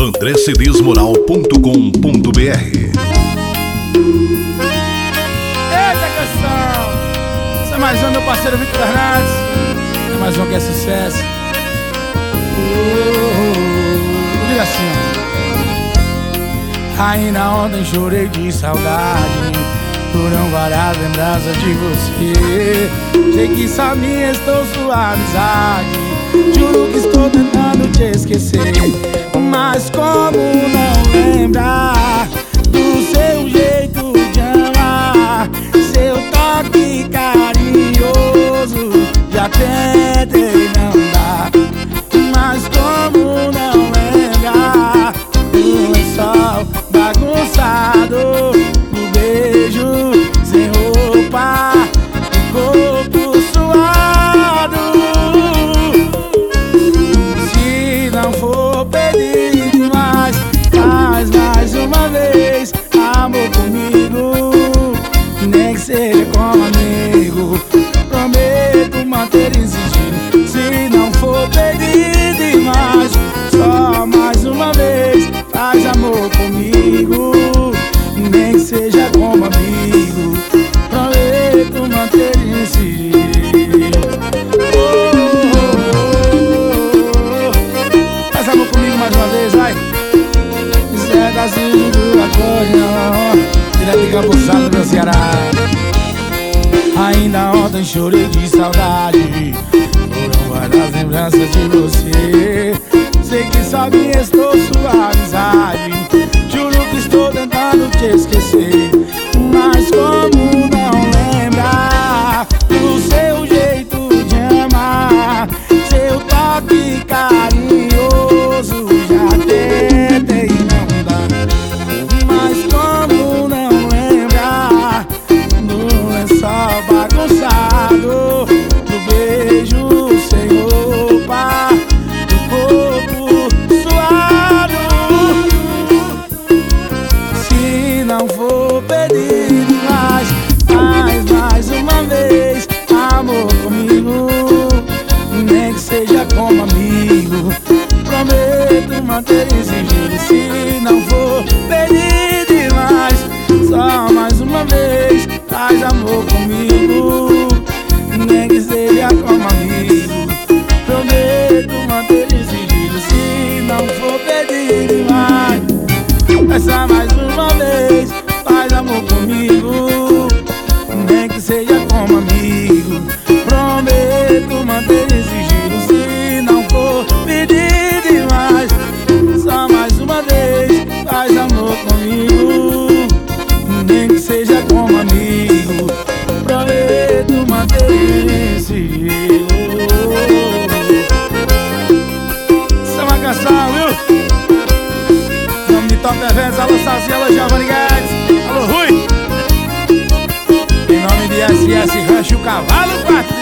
andrecedesmoral.com.br Eita canção! Essa é mais uma, meu parceiro Vitor Fernandes. É mais uma que é sucesso. Oh, diga assim. Ainda ontem chorei de saudade. Foram várias lembranças de você. Sei que só me estou sua amizade. Juro que estou tentando te esquecer. Como não meu Ceará. Ainda ontem chorei de saudade. Foram várias lembranças de você. Sei que só me estou manter em sigilo. Se não for pedir demais, só mais uma vez faz amor comigo. Nem que seja como amigo, prometo manter em sigilo. Se não for pedir demais. Essa mais uma vez faz amor comigo Nem que seja como amigo Prometo manter seja como amigo Prometo uma é vez Sama canção, Em Nome de Top Events, alô Sazi, alô Giovanni Alô Rui. Em nome de SS Rancho Cavalo 4